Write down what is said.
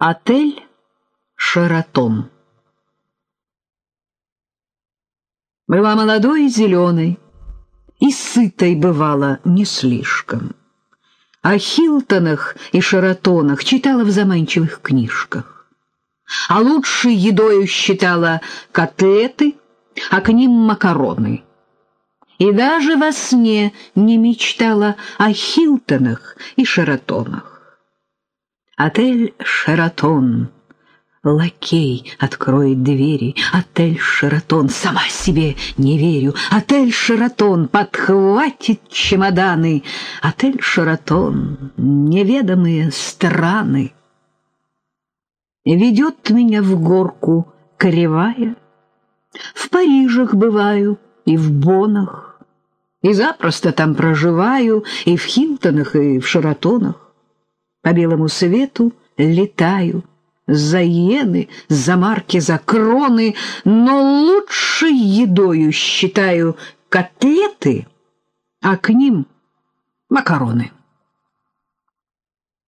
Отель «Шератон». Была молодой и зеленой, и сытой бывала не слишком. О Хилтонах и Шератонах читала в заманчивых книжках. А лучшей едою считала котлеты, а к ним макароны. И даже во сне не мечтала о Хилтонах и Шератонах. Отель «Шератон». Лакей откроет двери. Отель «Шератон». Сама себе не верю. Отель «Шератон» подхватит чемоданы. Отель «Шератон». Неведомые страны. Ведет меня в горку кривая. В Парижах бываю и в Бонах. И запросто там проживаю и в Хилтонах, и в Шератонах по белому свету летаю, за иены, за марки, за кроны, но лучшей едою считаю котлеты, а к ним макароны.